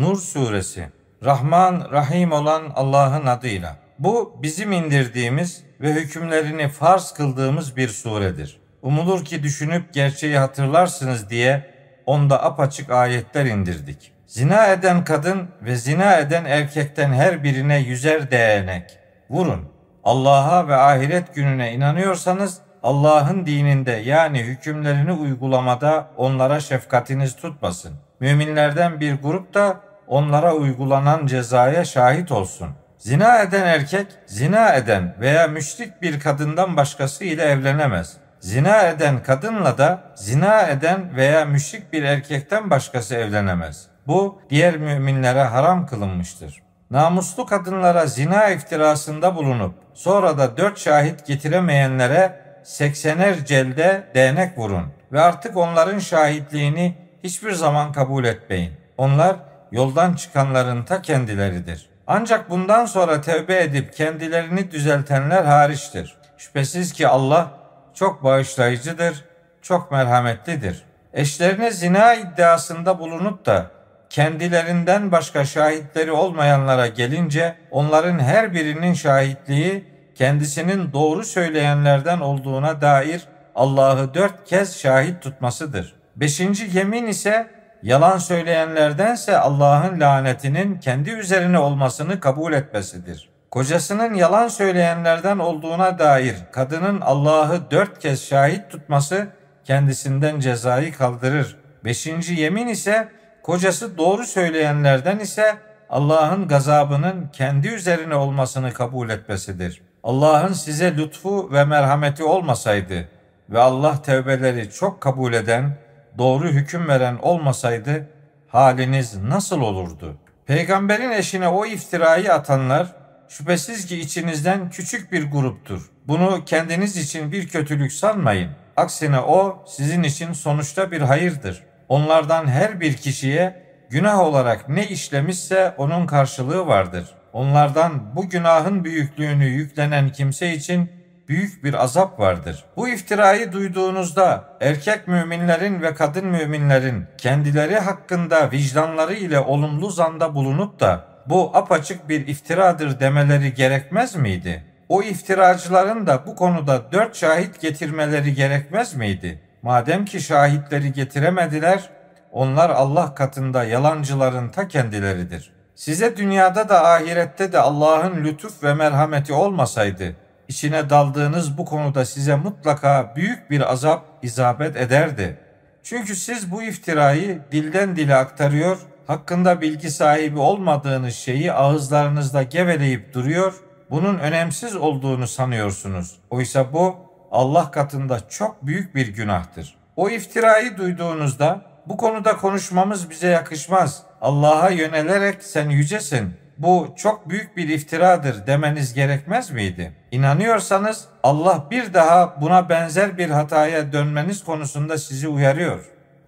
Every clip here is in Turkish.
Nur suresi Rahman Rahim olan Allah'ın adıyla. Bu bizim indirdiğimiz ve hükümlerini farz kıldığımız bir suredir. Umulur ki düşünüp gerçeği hatırlarsınız diye onda apaçık ayetler indirdik. Zina eden kadın ve zina eden erkekten her birine yüzer değnek vurun. Allah'a ve ahiret gününe inanıyorsanız Allah'ın dininde yani hükümlerini uygulamada onlara şefkatiniz tutmasın. Müminlerden bir grup da onlara uygulanan cezaya şahit olsun. Zina eden erkek, zina eden veya müşrik bir kadından başkası ile evlenemez. Zina eden kadınla da zina eden veya müşrik bir erkekten başkası evlenemez. Bu diğer müminlere haram kılınmıştır. Namuslu kadınlara zina iftirasında bulunup sonra da dört şahit getiremeyenlere seksener celde değnek vurun ve artık onların şahitliğini hiçbir zaman kabul etmeyin. Onlar yoldan çıkanların ta kendileridir. Ancak bundan sonra tevbe edip kendilerini düzeltenler hariçtir. Şüphesiz ki Allah çok bağışlayıcıdır, çok merhametlidir. Eşlerine zina iddiasında bulunup da kendilerinden başka şahitleri olmayanlara gelince onların her birinin şahitliği kendisinin doğru söyleyenlerden olduğuna dair Allah'ı dört kez şahit tutmasıdır. Beşinci yemin ise yalan söyleyenlerdense Allah'ın lanetinin kendi üzerine olmasını kabul etmesidir. Kocasının yalan söyleyenlerden olduğuna dair kadının Allah'ı dört kez şahit tutması kendisinden cezayı kaldırır. Beşinci yemin ise kocası doğru söyleyenlerden ise Allah'ın gazabının kendi üzerine olmasını kabul etmesidir. Allah'ın size lütfu ve merhameti olmasaydı ve Allah tevbeleri çok kabul eden, doğru hüküm veren olmasaydı haliniz nasıl olurdu? Peygamberin eşine o iftirayı atanlar şüphesiz ki içinizden küçük bir gruptur. Bunu kendiniz için bir kötülük sanmayın. Aksine o sizin için sonuçta bir hayırdır. Onlardan her bir kişiye günah olarak ne işlemişse onun karşılığı vardır. Onlardan bu günahın büyüklüğünü yüklenen kimse için büyük bir azap vardır. Bu iftirayı duyduğunuzda erkek müminlerin ve kadın müminlerin kendileri hakkında vicdanları ile olumlu zanda bulunup da bu apaçık bir iftiradır demeleri gerekmez miydi? O iftiracıların da bu konuda dört şahit getirmeleri gerekmez miydi? Madem ki şahitleri getiremediler, onlar Allah katında yalancıların ta kendileridir. Size dünyada da ahirette de Allah'ın lütuf ve merhameti olmasaydı, içine daldığınız bu konuda size mutlaka büyük bir azap izabet ederdi. Çünkü siz bu iftirayı dilden dile aktarıyor, hakkında bilgi sahibi olmadığınız şeyi ağızlarınızda geveleyip duruyor, bunun önemsiz olduğunu sanıyorsunuz. Oysa bu Allah katında çok büyük bir günahtır. O iftirayı duyduğunuzda bu konuda konuşmamız bize yakışmaz. Allah'a yönelerek sen yücesin. Bu çok büyük bir iftiradır demeniz gerekmez miydi? İnanıyorsanız Allah bir daha buna benzer bir hataya dönmeniz konusunda sizi uyarıyor.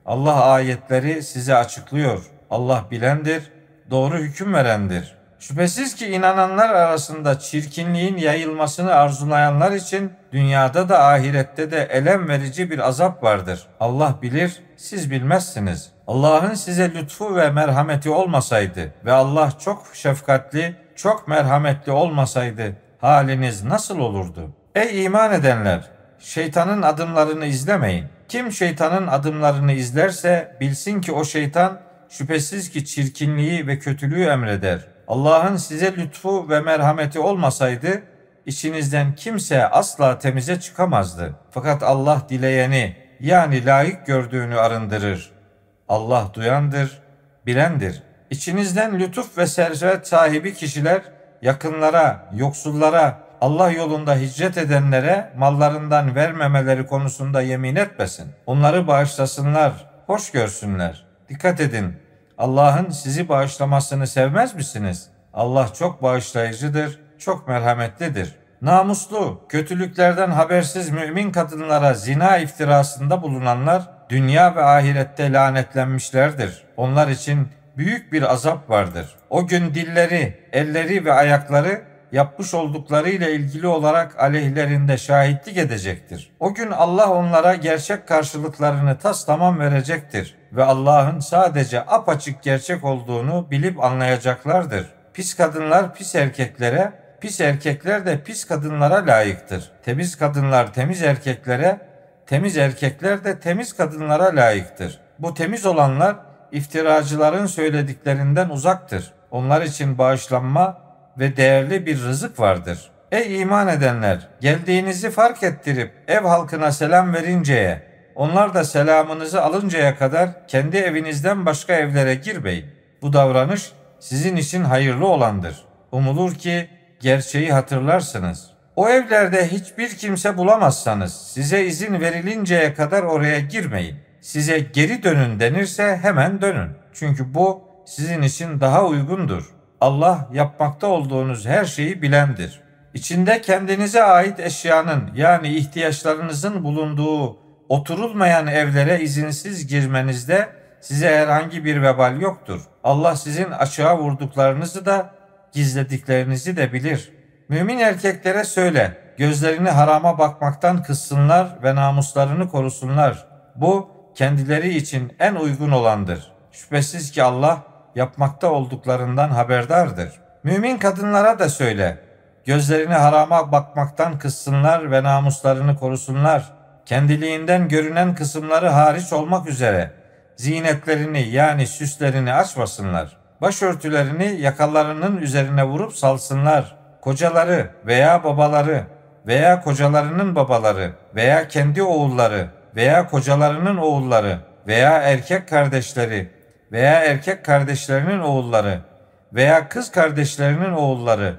Allah ayetleri size açıklıyor. Allah bilendir, doğru hüküm verendir. Şüphesiz ki inananlar arasında çirkinliğin yayılmasını arzulayanlar için dünyada da ahirette de elem verici bir azap vardır. Allah bilir, siz bilmezsiniz. Allah'ın size lütfu ve merhameti olmasaydı ve Allah çok şefkatli, çok merhametli olmasaydı haliniz nasıl olurdu? Ey iman edenler! Şeytanın adımlarını izlemeyin. Kim şeytanın adımlarını izlerse bilsin ki o şeytan şüphesiz ki çirkinliği ve kötülüğü emreder. Allah'ın size lütfu ve merhameti olmasaydı içinizden kimse asla temize çıkamazdı. Fakat Allah dileyeni yani layık gördüğünü arındırır. Allah duyandır, bilendir. İçinizden lütuf ve servet sahibi kişiler yakınlara, yoksullara, Allah yolunda hicret edenlere mallarından vermemeleri konusunda yemin etmesin. Onları bağışlasınlar, hoş görsünler. Dikkat edin. Allah'ın sizi bağışlamasını sevmez misiniz? Allah çok bağışlayıcıdır, çok merhametlidir. Namuslu, kötülüklerden habersiz mümin kadınlara zina iftirasında bulunanlar dünya ve ahirette lanetlenmişlerdir. Onlar için büyük bir azap vardır. O gün dilleri, elleri ve ayakları yapmış oldukları ile ilgili olarak aleyhlerinde şahitlik edecektir. O gün Allah onlara gerçek karşılıklarını tas tamam verecektir. ve Allah'ın sadece apaçık gerçek olduğunu bilip anlayacaklardır. Pis kadınlar pis erkeklere, pis erkekler de pis kadınlara layıktır. Temiz kadınlar temiz erkeklere, temiz erkekler de temiz kadınlara layıktır. Bu temiz olanlar iftiracıların söylediklerinden uzaktır. Onlar için bağışlanma ve değerli bir rızık vardır. Ey iman edenler! Geldiğinizi fark ettirip ev halkına selam verinceye, onlar da selamınızı alıncaya kadar kendi evinizden başka evlere girmeyin. Bu davranış sizin için hayırlı olandır. Umulur ki gerçeği hatırlarsınız. O evlerde hiçbir kimse bulamazsanız size izin verilinceye kadar oraya girmeyin. Size geri dönün denirse hemen dönün. Çünkü bu sizin için daha uygundur. Allah yapmakta olduğunuz her şeyi bilendir. İçinde kendinize ait eşyanın yani ihtiyaçlarınızın bulunduğu oturulmayan evlere izinsiz girmenizde size herhangi bir vebal yoktur. Allah sizin açığa vurduklarınızı da gizlediklerinizi de bilir. Mümin erkeklere söyle, gözlerini harama bakmaktan kıssınlar ve namuslarını korusunlar. Bu kendileri için en uygun olandır. Şüphesiz ki Allah yapmakta olduklarından haberdardır. Mümin kadınlara da söyle, gözlerini harama bakmaktan kıssınlar ve namuslarını korusunlar. Kendiliğinden görünen kısımları hariç olmak üzere zinetlerini yani süslerini açmasınlar. Başörtülerini yakalarının üzerine vurup salsınlar. Kocaları veya babaları veya kocalarının babaları veya kendi oğulları veya kocalarının oğulları veya erkek kardeşleri veya erkek kardeşlerinin oğulları veya kız kardeşlerinin oğulları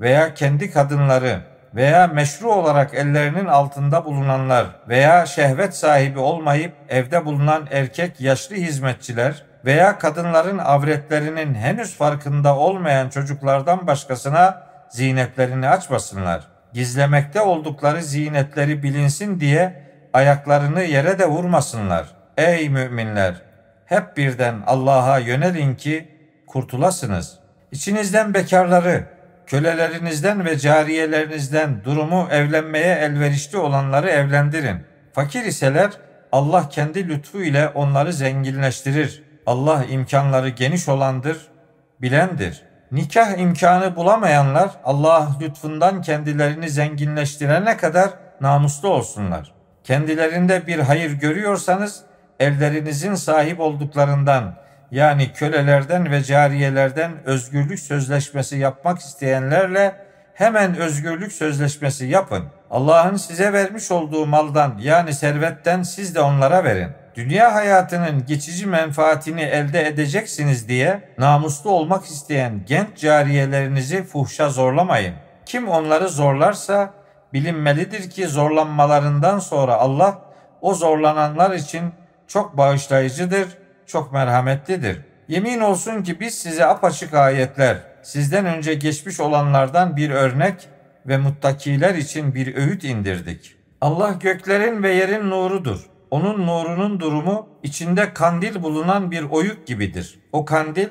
veya kendi kadınları veya meşru olarak ellerinin altında bulunanlar veya şehvet sahibi olmayıp evde bulunan erkek yaşlı hizmetçiler veya kadınların avretlerinin henüz farkında olmayan çocuklardan başkasına zinetlerini açmasınlar. Gizlemekte oldukları zinetleri bilinsin diye ayaklarını yere de vurmasınlar. Ey müminler! Hep birden Allah'a yönelin ki kurtulasınız. İçinizden bekarları, kölelerinizden ve cariyelerinizden durumu evlenmeye elverişli olanları evlendirin. Fakir iseler Allah kendi lütfu ile onları zenginleştirir. Allah imkanları geniş olandır, bilendir. Nikah imkanı bulamayanlar Allah lütfundan kendilerini zenginleştirene kadar namuslu olsunlar. Kendilerinde bir hayır görüyorsanız ellerinizin sahip olduklarından yani kölelerden ve cariyelerden özgürlük sözleşmesi yapmak isteyenlerle hemen özgürlük sözleşmesi yapın. Allah'ın size vermiş olduğu maldan yani servetten siz de onlara verin. Dünya hayatının geçici menfaatini elde edeceksiniz diye namuslu olmak isteyen genç cariyelerinizi fuhşa zorlamayın. Kim onları zorlarsa bilinmelidir ki zorlanmalarından sonra Allah o zorlananlar için çok bağışlayıcıdır, çok merhametlidir. Yemin olsun ki biz size apaçık ayetler, sizden önce geçmiş olanlardan bir örnek ve muttakiler için bir öğüt indirdik. Allah göklerin ve yerin nurudur. Onun nurunun durumu içinde kandil bulunan bir oyuk gibidir. O kandil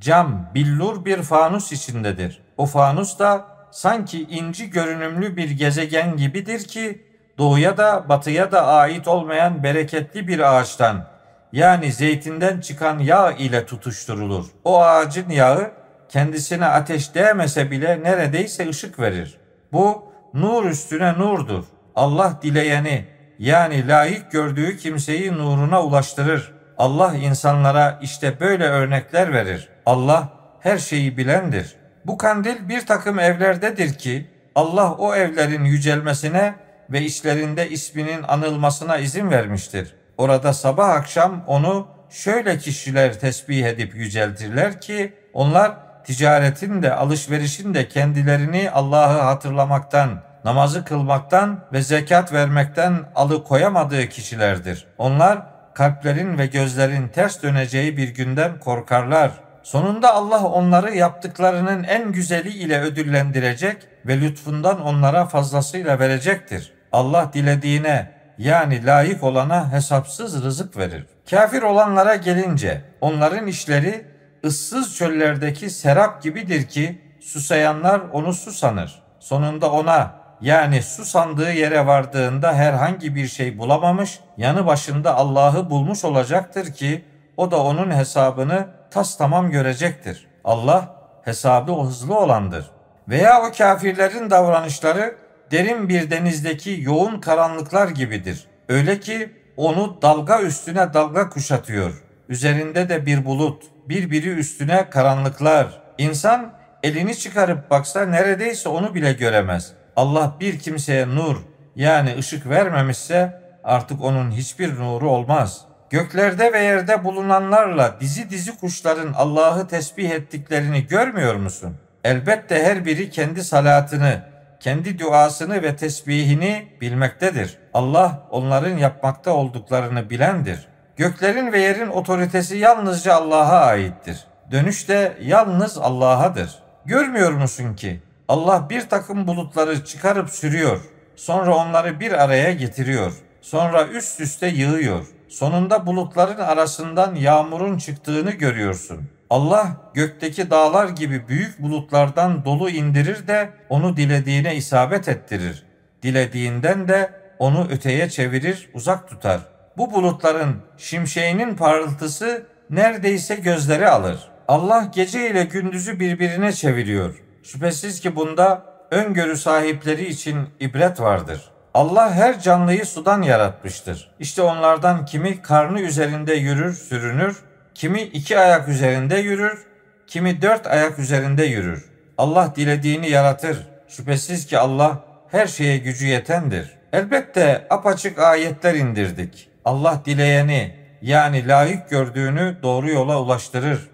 cam, billur bir fanus içindedir. O fanus da sanki inci görünümlü bir gezegen gibidir ki doğuya da batıya da ait olmayan bereketli bir ağaçtan yani zeytinden çıkan yağ ile tutuşturulur. O ağacın yağı kendisine ateş değmese bile neredeyse ışık verir. Bu nur üstüne nurdur. Allah dileyeni yani layık gördüğü kimseyi nuruna ulaştırır. Allah insanlara işte böyle örnekler verir. Allah her şeyi bilendir. Bu kandil bir takım evlerdedir ki Allah o evlerin yücelmesine ve içlerinde isminin anılmasına izin vermiştir. Orada sabah akşam onu şöyle kişiler tesbih edip yüceltirler ki onlar ticaretin de alışverişin de kendilerini Allah'ı hatırlamaktan, namazı kılmaktan ve zekat vermekten alıkoyamadığı kişilerdir. Onlar kalplerin ve gözlerin ters döneceği bir günden korkarlar. Sonunda Allah onları yaptıklarının en güzeli ile ödüllendirecek ve lütfundan onlara fazlasıyla verecektir. Allah dilediğine yani layık olana hesapsız rızık verir. Kafir olanlara gelince onların işleri ıssız çöllerdeki serap gibidir ki susayanlar onu su sanır. Sonunda ona yani su sandığı yere vardığında herhangi bir şey bulamamış, yanı başında Allah'ı bulmuş olacaktır ki o da onun hesabını tas tamam görecektir. Allah hesabı o hızlı olandır. Veya o kafirlerin davranışları derin bir denizdeki yoğun karanlıklar gibidir. Öyle ki onu dalga üstüne dalga kuşatıyor. Üzerinde de bir bulut, birbiri üstüne karanlıklar. İnsan elini çıkarıp baksa neredeyse onu bile göremez. Allah bir kimseye nur yani ışık vermemişse artık onun hiçbir nuru olmaz. Göklerde ve yerde bulunanlarla dizi dizi kuşların Allah'ı tesbih ettiklerini görmüyor musun? Elbette her biri kendi salatını, kendi duasını ve tesbihini bilmektedir. Allah onların yapmakta olduklarını bilendir. Göklerin ve yerin otoritesi yalnızca Allah'a aittir. Dönüş de yalnız Allah'adır. Görmüyor musun ki Allah bir takım bulutları çıkarıp sürüyor. Sonra onları bir araya getiriyor. Sonra üst üste yığıyor. Sonunda bulutların arasından yağmurun çıktığını görüyorsun. Allah gökteki dağlar gibi büyük bulutlardan dolu indirir de onu dilediğine isabet ettirir. Dilediğinden de onu öteye çevirir, uzak tutar. Bu bulutların şimşeğinin parıltısı neredeyse gözleri alır. Allah gece ile gündüzü birbirine çeviriyor. Şüphesiz ki bunda öngörü sahipleri için ibret vardır. Allah her canlıyı sudan yaratmıştır. İşte onlardan kimi karnı üzerinde yürür, sürünür, kimi iki ayak üzerinde yürür, kimi dört ayak üzerinde yürür. Allah dilediğini yaratır. Şüphesiz ki Allah her şeye gücü yetendir. Elbette apaçık ayetler indirdik. Allah dileyeni yani layık gördüğünü doğru yola ulaştırır.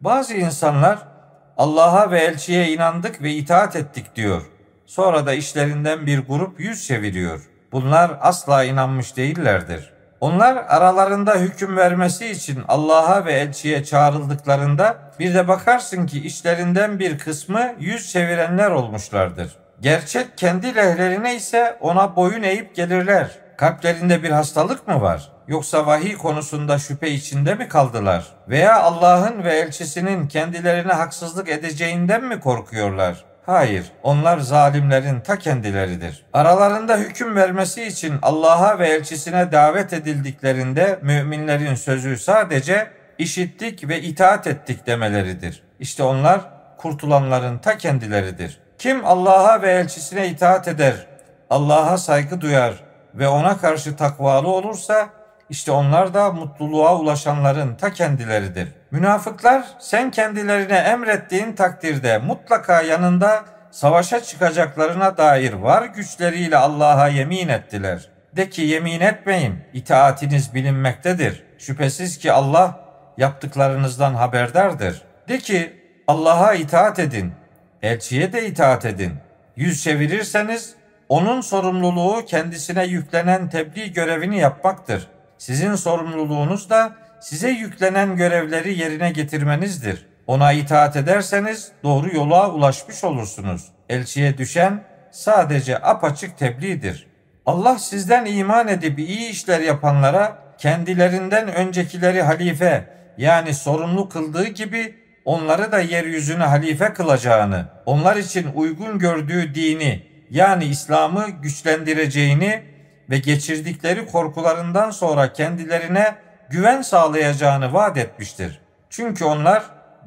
Bazı insanlar Allah'a ve elçiye inandık ve itaat ettik diyor. Sonra da işlerinden bir grup yüz çeviriyor. Bunlar asla inanmış değillerdir. Onlar aralarında hüküm vermesi için Allah'a ve elçiye çağrıldıklarında bir de bakarsın ki işlerinden bir kısmı yüz çevirenler olmuşlardır. Gerçek kendi lehlerine ise ona boyun eğip gelirler. Kalplerinde bir hastalık mı var? Yoksa vahiy konusunda şüphe içinde mi kaldılar? Veya Allah'ın ve elçisinin kendilerine haksızlık edeceğinden mi korkuyorlar? Hayır, onlar zalimlerin ta kendileridir. Aralarında hüküm vermesi için Allah'a ve elçisine davet edildiklerinde müminlerin sözü sadece işittik ve itaat ettik demeleridir. İşte onlar kurtulanların ta kendileridir. Kim Allah'a ve elçisine itaat eder, Allah'a saygı duyar ve ona karşı takvalı olursa işte onlar da mutluluğa ulaşanların ta kendileridir. Münafıklar sen kendilerine emrettiğin takdirde mutlaka yanında savaşa çıkacaklarına dair var güçleriyle Allah'a yemin ettiler. De ki yemin etmeyin, itaatiniz bilinmektedir. Şüphesiz ki Allah yaptıklarınızdan haberdardır. De ki Allah'a itaat edin, elçiye de itaat edin. Yüz çevirirseniz onun sorumluluğu kendisine yüklenen tebliğ görevini yapmaktır. Sizin sorumluluğunuz da size yüklenen görevleri yerine getirmenizdir. Ona itaat ederseniz doğru yola ulaşmış olursunuz. Elçiye düşen sadece apaçık tebliğdir. Allah sizden iman edip iyi işler yapanlara kendilerinden öncekileri halife yani sorumlu kıldığı gibi onları da yeryüzüne halife kılacağını, onlar için uygun gördüğü dini yani İslam'ı güçlendireceğini ve geçirdikleri korkularından sonra kendilerine güven sağlayacağını vaat etmiştir. Çünkü onlar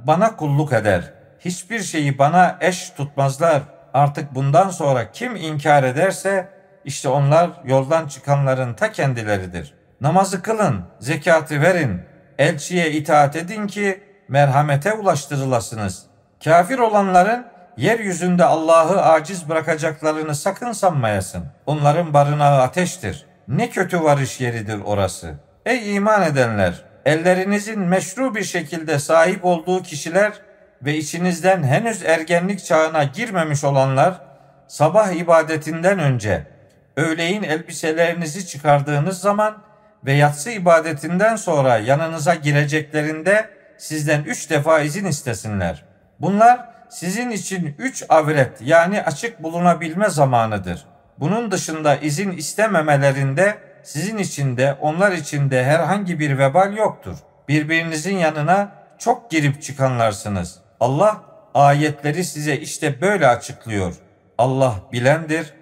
bana kulluk eder. Hiçbir şeyi bana eş tutmazlar. Artık bundan sonra kim inkar ederse işte onlar yoldan çıkanların ta kendileridir. Namazı kılın, zekatı verin, elçiye itaat edin ki merhamete ulaştırılasınız. Kafir olanların yeryüzünde Allah'ı aciz bırakacaklarını sakın sanmayasın. Onların barınağı ateştir. Ne kötü varış yeridir orası. Ey iman edenler! Ellerinizin meşru bir şekilde sahip olduğu kişiler ve içinizden henüz ergenlik çağına girmemiş olanlar sabah ibadetinden önce öğleyin elbiselerinizi çıkardığınız zaman ve yatsı ibadetinden sonra yanınıza gireceklerinde sizden üç defa izin istesinler. Bunlar sizin için üç avret yani açık bulunabilme zamanıdır. Bunun dışında izin istememelerinde sizin için de onlar için de herhangi bir vebal yoktur. Birbirinizin yanına çok girip çıkanlarsınız. Allah ayetleri size işte böyle açıklıyor. Allah bilendir,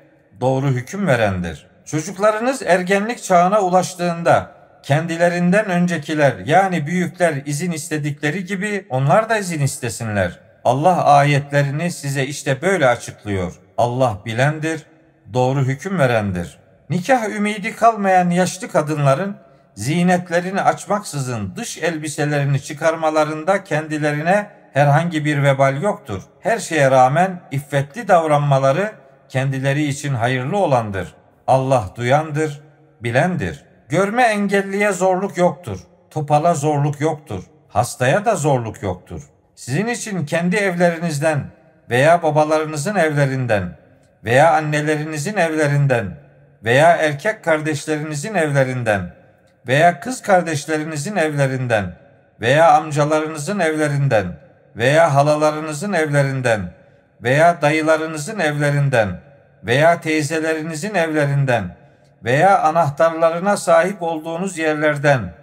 doğru hüküm verendir. Çocuklarınız ergenlik çağına ulaştığında kendilerinden öncekiler yani büyükler izin istedikleri gibi onlar da izin istesinler. Allah ayetlerini size işte böyle açıklıyor. Allah bilendir, doğru hüküm verendir. Nikah ümidi kalmayan yaşlı kadınların zinetlerini açmaksızın dış elbiselerini çıkarmalarında kendilerine herhangi bir vebal yoktur. Her şeye rağmen iffetli davranmaları kendileri için hayırlı olandır. Allah duyandır, bilendir. Görme engelliye zorluk yoktur. Topala zorluk yoktur. Hastaya da zorluk yoktur. Sizin için kendi evlerinizden veya babalarınızın evlerinden veya annelerinizin evlerinden veya erkek kardeşlerinizin evlerinden veya kız kardeşlerinizin evlerinden veya amcalarınızın evlerinden veya halalarınızın evlerinden veya dayılarınızın evlerinden veya teyzelerinizin evlerinden veya anahtarlarına sahip olduğunuz yerlerden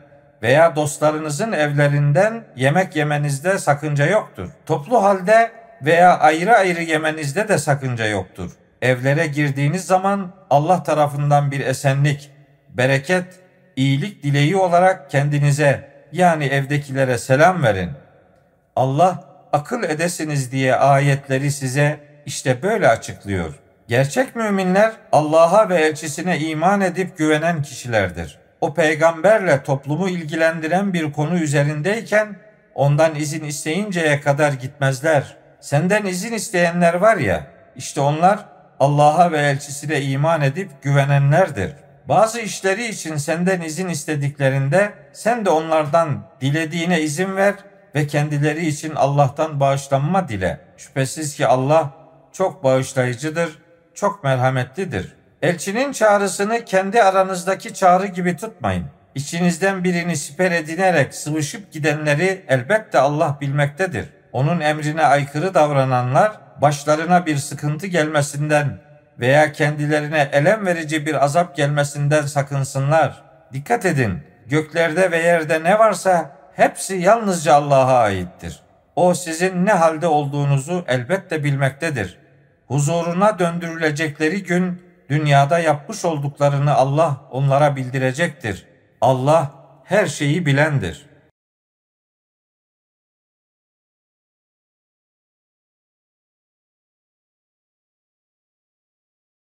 veya dostlarınızın evlerinden yemek yemenizde sakınca yoktur. Toplu halde veya ayrı ayrı yemenizde de sakınca yoktur. Evlere girdiğiniz zaman Allah tarafından bir esenlik, bereket, iyilik dileği olarak kendinize yani evdekilere selam verin. Allah akıl edesiniz diye ayetleri size işte böyle açıklıyor. Gerçek müminler Allah'a ve elçisine iman edip güvenen kişilerdir. O peygamberle toplumu ilgilendiren bir konu üzerindeyken ondan izin isteyinceye kadar gitmezler. Senden izin isteyenler var ya, işte onlar Allah'a ve elçisine iman edip güvenenlerdir. Bazı işleri için senden izin istediklerinde sen de onlardan dilediğine izin ver ve kendileri için Allah'tan bağışlanma dile. Şüphesiz ki Allah çok bağışlayıcıdır, çok merhametlidir. Elçinin çağrısını kendi aranızdaki çağrı gibi tutmayın. İçinizden birini siper edinerek sıvışıp gidenleri elbette Allah bilmektedir. Onun emrine aykırı davrananlar başlarına bir sıkıntı gelmesinden veya kendilerine elem verici bir azap gelmesinden sakınsınlar. Dikkat edin, göklerde ve yerde ne varsa hepsi yalnızca Allah'a aittir. O sizin ne halde olduğunuzu elbette bilmektedir. Huzuruna döndürülecekleri gün dünyada yapmış olduklarını Allah onlara bildirecektir. Allah her şeyi bilendir.''